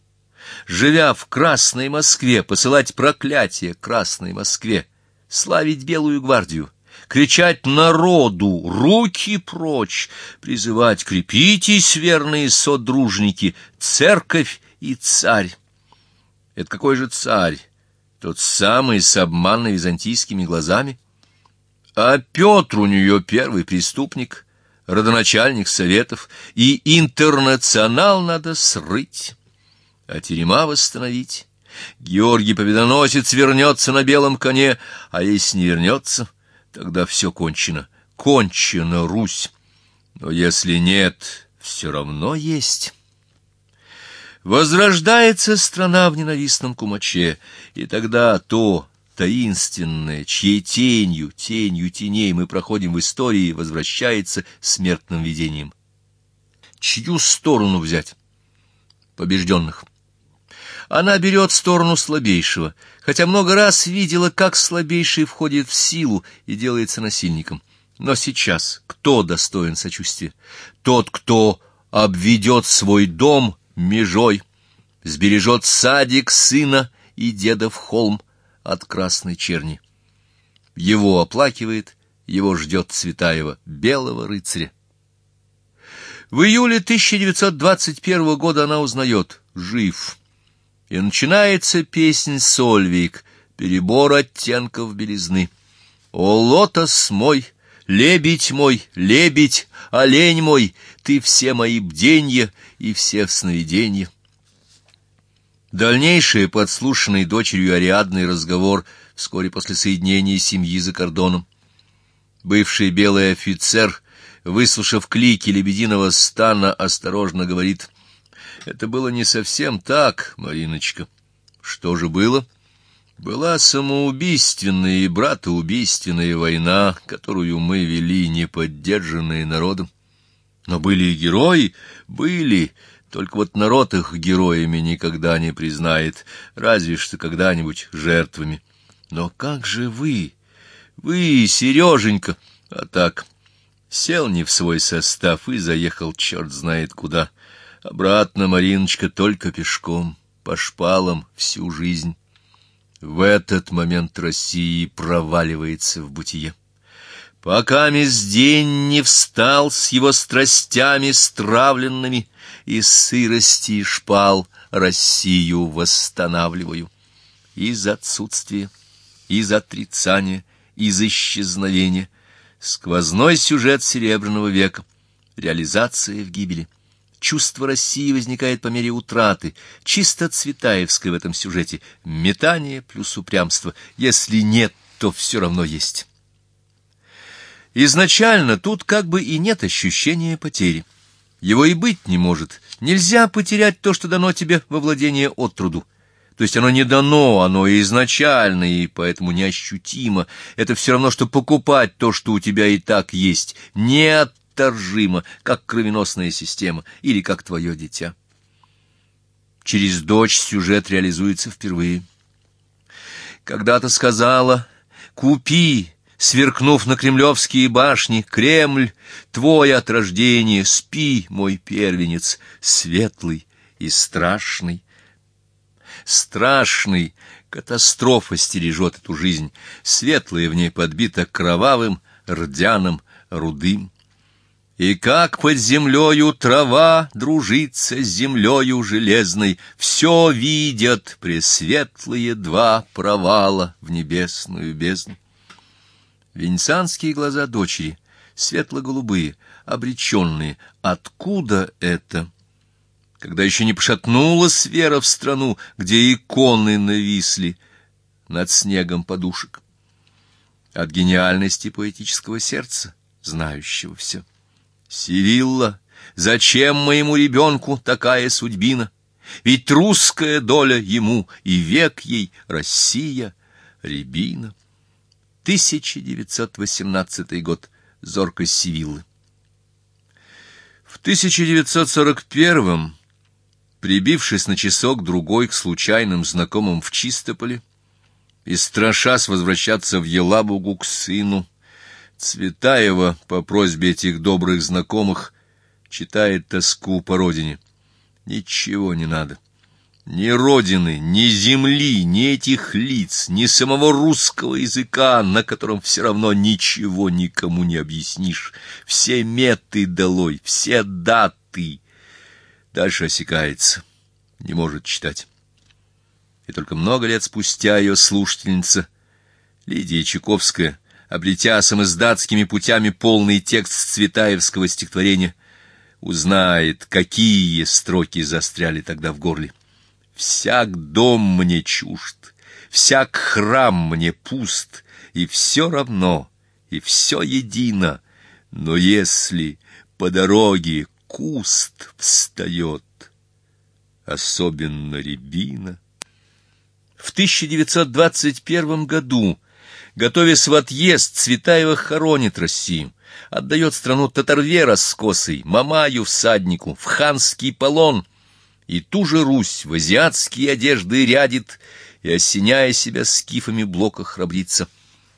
Живя в Красной Москве, посылать проклятие Красной Москве, славить Белую гвардию, кричать народу «Руки прочь!», призывать «Крепитесь, верные содружники, церковь и царь!». Это какой же царь? Тот самый с обманно византийскими глазами? А Петр у нее первый преступник, родоначальник советов, и интернационал надо срыть, а терема восстановить. Георгий Победоносец вернется на белом коне, а если не вернется, Тогда все кончено. Кончена Русь. Но если нет, все равно есть. Возрождается страна в ненавистном кумаче, и тогда то таинственное, чьей тенью, тенью теней мы проходим в истории, возвращается смертным видением. Чью сторону взять? Побежденных. Она берет сторону слабейшего, хотя много раз видела, как слабейший входит в силу и делается насильником. Но сейчас кто достоин сочувствия? Тот, кто обведет свой дом межой, сбережет садик сына и деда в холм от красной черни. Его оплакивает, его ждет Цветаева, белого рыцаря. В июле 1921 года она узнает — жив и начинается песнь «Сольвик», перебор оттенков белизны. «О, лотос мой, лебедь мой, лебедь, олень мой, ты все мои бденья и все сновиденья». Дальнейший подслушанный дочерью Ариадный разговор вскоре после соединения семьи за кордоном. Бывший белый офицер, выслушав клики лебединого стана, осторожно говорит — это было не совсем так, Мариночка. Что же было? Была самоубийственная и братоубийственная война, которую мы вели, не поддержанные народом. Но были и герои, были. Только вот народ их героями никогда не признает, разве что когда-нибудь жертвами. Но как же вы, вы, Сереженька, а так, сел не в свой состав и заехал черт знает куда. Обратно, Мариночка, только пешком, по шпалам всю жизнь. В этот момент России проваливается в бытие. Пока мисс день не встал с его страстями стравленными, из сырости и шпал Россию восстанавливаю. Из отсутствия, из отрицания, из исчезновения. Сквозной сюжет Серебряного века, реализация в гибели. Чувство России возникает по мере утраты, чисто цветаевское в этом сюжете, метание плюс упрямство. Если нет, то все равно есть. Изначально тут как бы и нет ощущения потери. Его и быть не может. Нельзя потерять то, что дано тебе во владение от труду. То есть оно не дано, оно изначально, и поэтому неощутимо. Это все равно, что покупать то, что у тебя и так есть, неотторжимо, как кровеносная система или как твое дитя. Через дочь сюжет реализуется впервые. Когда-то сказала «Купи, Сверкнув на кремлевские башни, Кремль, твой от рождения, спи, мой первенец, светлый и страшный. Страшный, катастрофа стережет эту жизнь, светлая в ней подбита кровавым, рдяным, рудым. И как под землею трава дружится с землею железной, Все видят пресветлые два провала в небесную бездну. Венецианские глаза дочери, светло-голубые, обреченные. Откуда это? Когда еще не пошатнулась вера в страну, где иконы нависли над снегом подушек. От гениальности поэтического сердца, знающего все. Сирилла, зачем моему ребенку такая судьбина? Ведь русская доля ему и век ей Россия, Рябина. 1918 год. Зоркость Сивиллы. В 1941-м, прибившись на часок-другой к случайным знакомым в Чистополе и страшась возвращаться в Елабугу к сыну, Цветаева по просьбе этих добрых знакомых читает тоску по родине. Ничего не надо. Ни родины, ни земли, ни этих лиц, ни самого русского языка, на котором все равно ничего никому не объяснишь. Все меты долой, все даты. Дальше осекается, не может читать. И только много лет спустя ее слушательница Лидия Чайковская, обретя самоздатскими путями полный текст Цветаевского стихотворения, узнает, какие строки застряли тогда в горле. Всяк дом мне чужд, всяк храм мне пуст, и все равно, и все едино. Но если по дороге куст встает, особенно рябина. В 1921 году, готовясь в отъезд, Цветаева хоронит Россию, отдает страну Татарвера с косой, Мамаю всаднику, в ханский полон — и ту же Русь в азиатские одежды рядит, и, осеняя себя скифами блока, храбрится.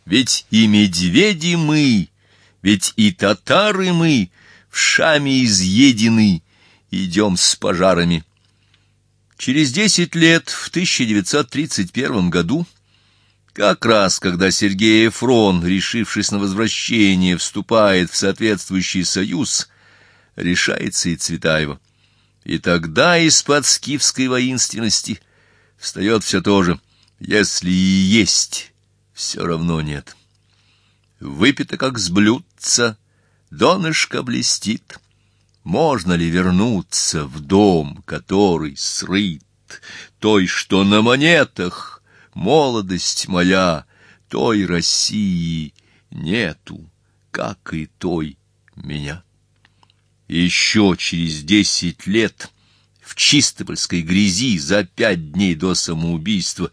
Ведь и медведи мы, ведь и татары мы, в шаме изъедены, идем с пожарами. Через десять лет, в 1931 году, как раз когда Сергей Эфрон, решившись на возвращение, вступает в соответствующий союз, решается и Цветаева. И тогда из-под скифской воинственности встает все то же. Если и есть, все равно нет. Выпито, как с блюдца, донышко блестит. Можно ли вернуться в дом, который срыт, той, что на монетах, молодость моя, той России нету, как и той меня? еще через десять лет в Чистопольской грязи за пять дней до самоубийства,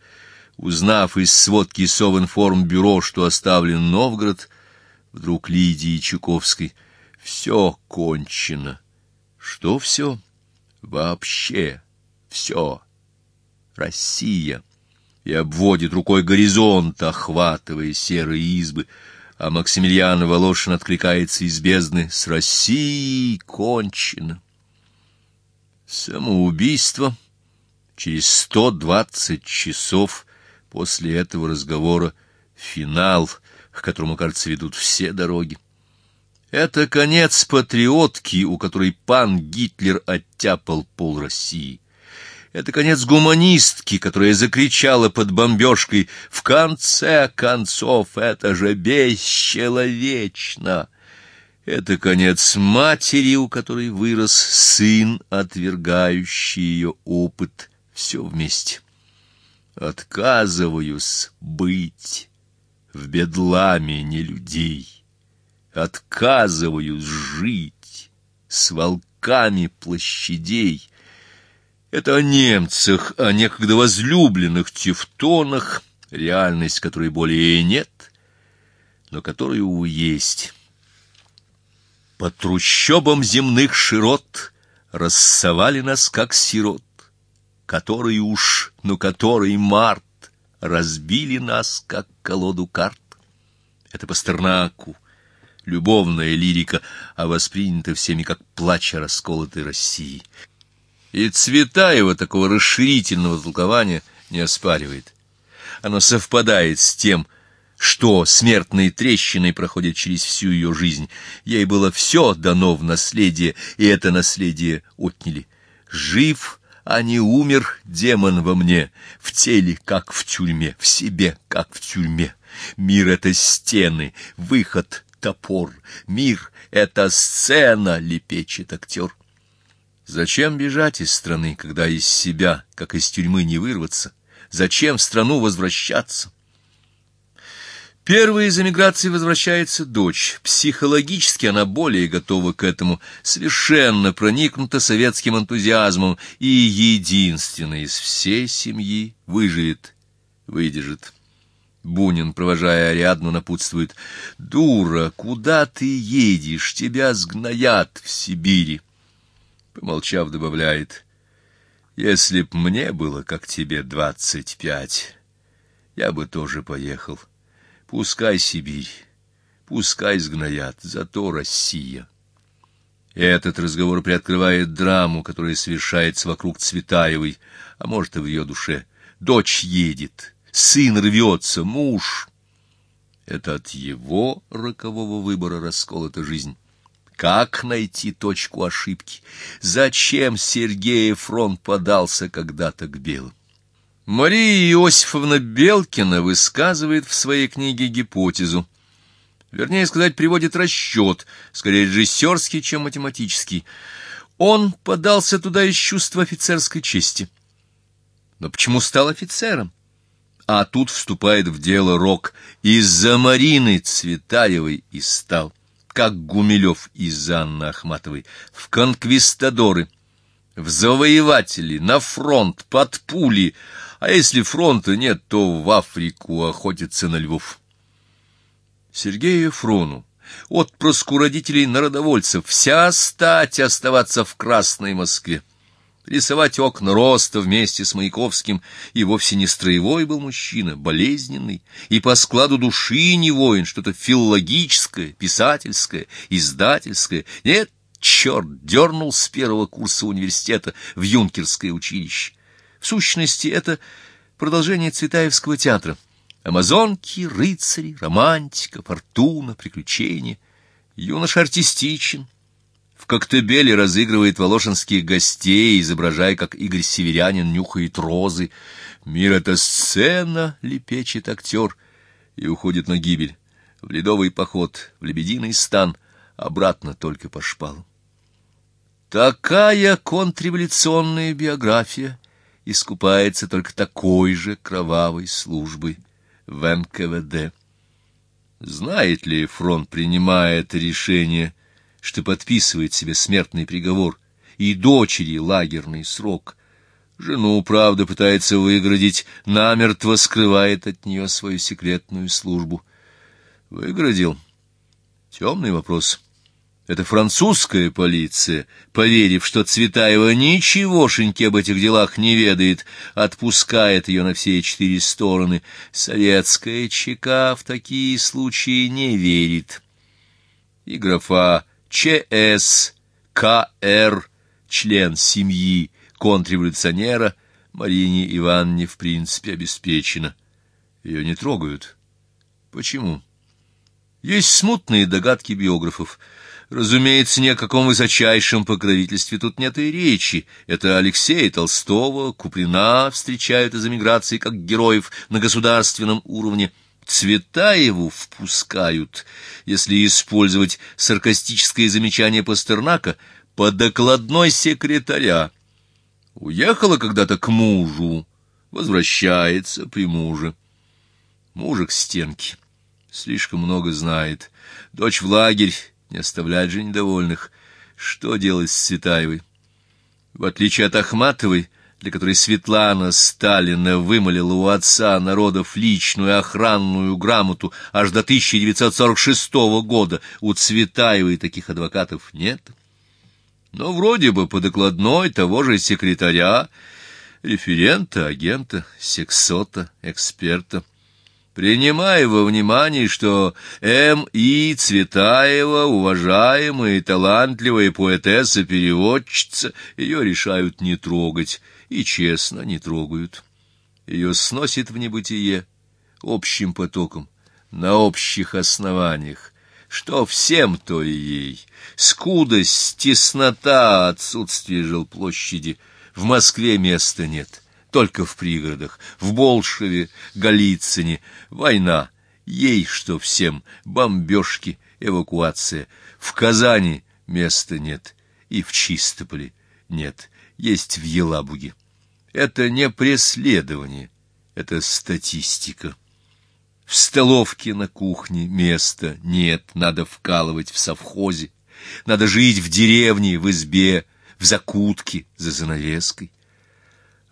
узнав из сводки Совинформбюро, что оставлен Новгород, вдруг Лидии Чуковской, все кончено. Что все? Вообще все. Россия. И обводит рукой горизонт, охватывая серые избы, а Максимилиан Волошин откликается из бездны «С Россией кончено». Самоубийство через сто двадцать часов после этого разговора финал, к которому, кажется, ведут все дороги. Это конец патриотки, у которой пан Гитлер оттяпал пол России. Это конец гуманистки, которая закричала под бомбежкой «В конце концов, это же бесчеловечно!» Это конец матери, у которой вырос сын, отвергающий ее опыт. Все вместе. Отказываюсь быть в бедламе не людей. Отказываюсь жить с волками площадей, это о немцах, о некогда возлюбленных тевтонах, реальность которой более нет, но которая, увы, есть. По трущобам земных широт рассовали нас, как сирот, который уж, ну который март, разбили нас, как колоду карт. Это Пастернаку, любовная лирика, а воспринята всеми как плач о расколотой России — и Цветаева такого расширительного толкования не оспаривает. Оно совпадает с тем, что смертной трещиной проходит через всю ее жизнь. Ей было все дано в наследие, и это наследие отняли. Жив, а не умер демон во мне, в теле, как в тюрьме, в себе, как в тюрьме. Мир — это стены, выход — топор. Мир — это сцена, лепечет актер. Зачем бежать из страны, когда из себя, как из тюрьмы, не вырваться? Зачем в страну возвращаться? Первой из эмиграции возвращается дочь. Психологически она более готова к этому, совершенно проникнута советским энтузиазмом и единственная из всей семьи выживет, выдержит. Бунин, провожая Ариадну, напутствует. «Дура, куда ты едешь? Тебя сгноят в Сибири». Помолчав, добавляет, «Если б мне было, как тебе, двадцать пять, я бы тоже поехал. Пускай Сибирь, пускай сгноят, зато Россия». Этот разговор приоткрывает драму, которая совершается вокруг Цветаевой, а может и в ее душе. Дочь едет, сын рвется, муж. Это от его рокового выбора расколота жизнь. Как найти точку ошибки? Зачем Сергеев фронт подался когда-то к белым? Мария Иосифовна Белкина высказывает в своей книге гипотезу. Вернее сказать, приводит расчет, скорее режиссерский, чем математический. Он подался туда из чувства офицерской чести. Но почему стал офицером? А тут вступает в дело Рок. Из-за Марины Цветаевой и стал как Гумилев из Анны Ахматовой, в конквистадоры, в завоеватели, на фронт, под пули, а если фронта нет, то в Африку охотятся на львов. Сергею Фрону, отпрыску родителей народовольцев, вся стать оставаться в Красной Москве рисовать окна роста вместе с Маяковским, и вовсе не строевой был мужчина, болезненный, и по складу души не воин, что-то филологическое, писательское, издательское. Нет, черт, дернул с первого курса университета в юнкерское училище. В сущности, это продолжение Цветаевского театра. Амазонки, рыцари, романтика, фортуна, приключения. Юнош артистичен, в Коктебеле разыгрывает волошинских гостей, изображая, как Игорь Северянин нюхает розы. Мир — это сцена, — лепечет актер, и уходит на гибель, в ледовый поход, в лебединый стан, обратно только по шпалу. Такая контрреволюционная биография искупается только такой же кровавой службой в НКВД. Знает ли фронт, принимая это решение, — что подписывает себе смертный приговор, и дочери лагерный срок. Жену, правда, пытается выградить, намертво скрывает от нее свою секретную службу. Выградил? Темный вопрос. Это французская полиция, поверив, что Цветаева ничегошеньки об этих делах не ведает, отпускает ее на все четыре стороны. Советская ЧК в такие случаи не верит. И графа ЧС, КР, член семьи контрреволюционера, Марине Ивановне в принципе обеспечена. Ее не трогают. Почему? Есть смутные догадки биографов. Разумеется, ни о каком высочайшем покровительстве тут нет и речи. Это Алексея Толстого, Куприна встречают из эмиграции как героев на государственном уровне. Цветаеву впускают, если использовать саркастическое замечание Пастернака, по докладной секретаря. Уехала когда-то к мужу, возвращается при муже. Мужик стенки, слишком много знает. Дочь в лагерь, не оставлять же недовольных. Что делать с Цветаевой? В отличие от Ахматовой, для которой Светлана Сталина вымолила у отца народов личную охранную грамоту аж до 1946 года, у Цветаевой таких адвокатов нет. Но вроде бы по докладной того же секретаря, референта, агента, сексота, эксперта — принимая во внимание, что М.И. Цветаева, уважаемая и талантливая поэтесса-переводчица, ее решают не трогать, и честно не трогают. Ее сносит в небытие общим потоком, на общих основаниях, что всем то и ей. Скудость, теснота, отсутствие жилплощади. В Москве места нет только в пригородах, в Болшеве, Голицыне. Война, ей что всем, бомбежки, эвакуация. В Казани места нет, и в Чистополе нет, есть в Елабуге. Это не преследование, это статистика. В столовке на кухне места нет, надо вкалывать в совхозе, надо жить в деревне, в избе, в закутке за занавеской.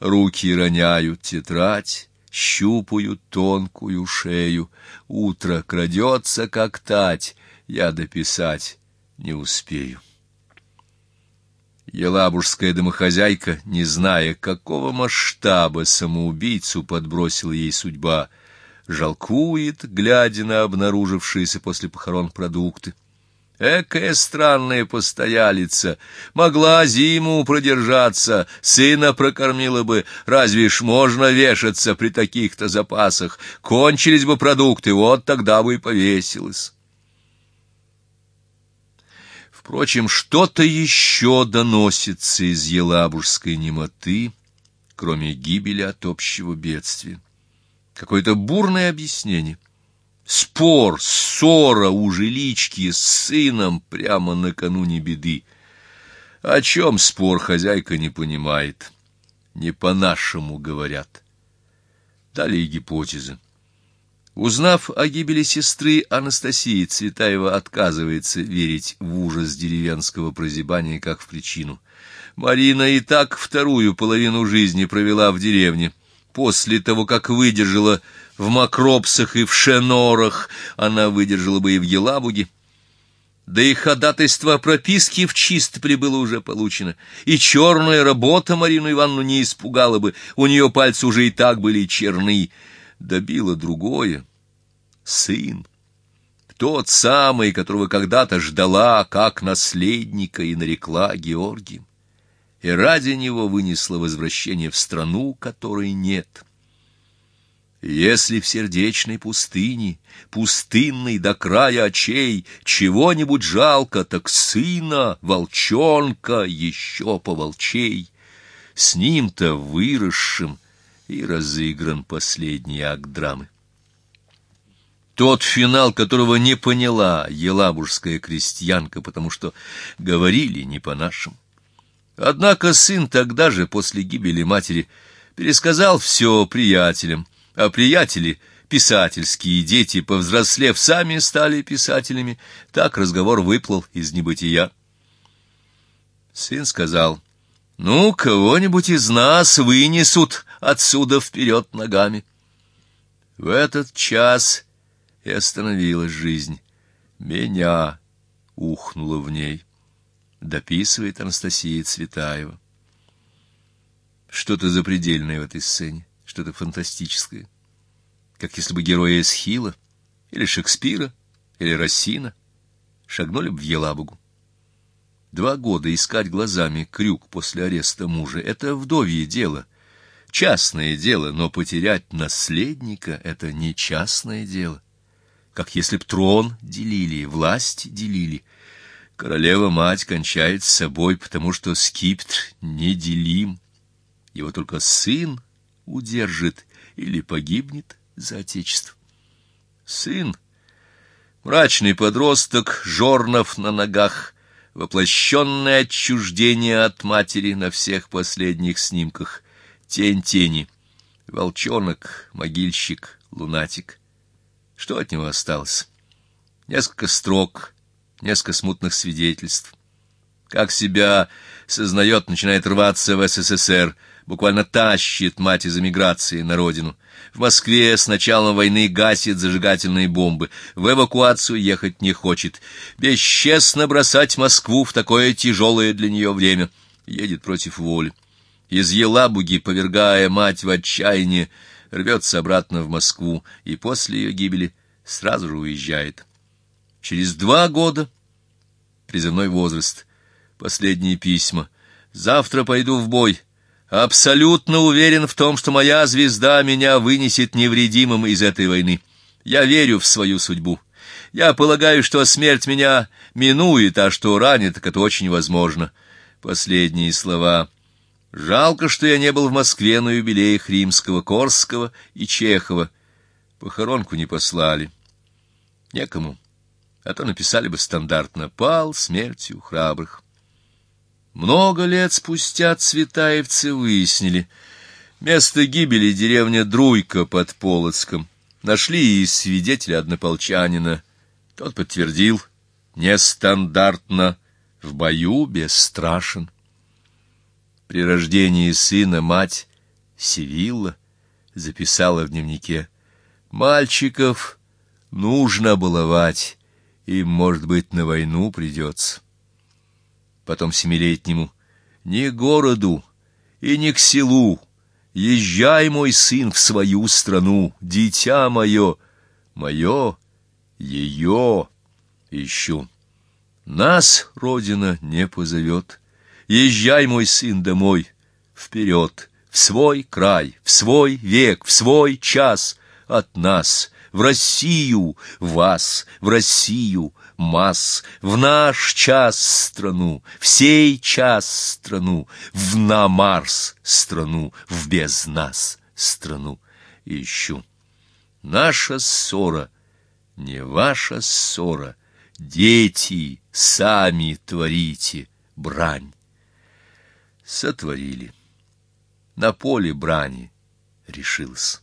Руки роняют тетрадь, щупают тонкую шею. Утро крадется, как тать, я дописать не успею. Елабужская домохозяйка, не зная, какого масштаба самоубийцу подбросила ей судьба, жалкует, глядя на обнаружившиеся после похорон продукты. Экая странная постоялица, могла зиму продержаться, сына прокормила бы, разве ж можно вешаться при таких-то запасах, кончились бы продукты, вот тогда бы и повесилась. Впрочем, что-то еще доносится из елабужской немоты, кроме гибели от общего бедствия. Какое-то бурное объяснение — Спор, ссора у жилички с сыном прямо накануне беды. О чем спор хозяйка не понимает. Не по-нашему говорят. Далее гипотезы. Узнав о гибели сестры Анастасии, Цветаева отказывается верить в ужас деревенского прозябания как в причину. Марина и так вторую половину жизни провела в деревне. После того, как выдержала в Макропсах и в Шенорах, она выдержала бы и в Елабуге. Да и ходатайство о прописке в Чистополе было уже получено, и черная работа Марину Ивановну не испугала бы, у нее пальцы уже и так были черны. Добило другое — сын. Тот самый, которого когда-то ждала, как наследника, и нарекла Георгием. И ради него вынесла возвращение в страну, которой нет. Если в сердечной пустыне, пустынной до края очей, чего-нибудь жалко, так сына, волчонка, еще поволчей. С ним-то выросшим и разыгран последний акт драмы. Тот финал, которого не поняла елабужская крестьянка, потому что говорили не по-нашему. Однако сын тогда же, после гибели матери, пересказал все приятелям, а приятели, писательские дети, повзрослев, сами стали писателями. Так разговор выплыл из небытия. Сын сказал, «Ну, кого-нибудь из нас вынесут отсюда вперед ногами». В этот час и остановилась жизнь. Меня ухнуло в ней. Дописывает Анастасия Цветаева. Что-то запредельное в этой сцене, что-то фантастическое. Как если бы герои Эсхила или Шекспира или Рассина шагнули в Елабугу. Два года искать глазами крюк после ареста мужа — это вдовье дело, частное дело, но потерять наследника — это не частное дело. Как если б трон делили, власть делили. Королева-мать кончает с собой, потому что скипетр неделим. Его только сын удержит или погибнет за отечество. Сын Мрачный подросток, жорнов на ногах, воплощенное отчуждение от матери на всех последних снимках, тень тени, волчонок, могильщик, лунатик. Что от него осталось? Несколько строк, несколько смутных свидетельств. Как себя сознает, начинает рваться в СССР — буквально тащит мать из эмиграции на родину. В Москве с началом войны гасит зажигательные бомбы, в эвакуацию ехать не хочет. Бесчестно бросать Москву в такое тяжелое для нее время. Едет против воли. Из Елабуги, повергая мать в отчаяние, рвется обратно в Москву и после ее гибели сразу же уезжает. Через два года призывной возраст. Последние письма. Завтра пойду в бой абсолютно уверен в том, что моя звезда меня вынесет невредимым из этой войны. Я верю в свою судьбу. Я полагаю, что смерть меня минует, а что ранит, так это очень возможно. Последние слова. Жалко, что я не был в Москве на юбилеях римского, Корского и Чехова. Похоронку не послали. Некому. А то написали бы стандартно «Пал смертью храбрых». Много лет спустя цветаевцы выяснили. Место гибели деревня Друйка под Полоцком. Нашли и свидетеля однополчанина. Тот подтвердил, нестандартно, в бою бесстрашен. При рождении сына мать Севилла записала в дневнике. Мальчиков нужно баловать, им, может быть, на войну придется потом семилетнему, «Не городу и не к селу, езжай, мой сын, в свою страну, дитя мое, мое, ее ищу. Нас Родина не позовет, езжай, мой сын, домой, вперед, в свой край, в свой век, в свой час от нас» в Россию вас, в Россию масс, в наш час страну, в сей час страну, в на Марс страну, в без нас страну ищу. Наша ссора, не ваша ссора, дети, сами творите брань. Сотворили. На поле брани решился.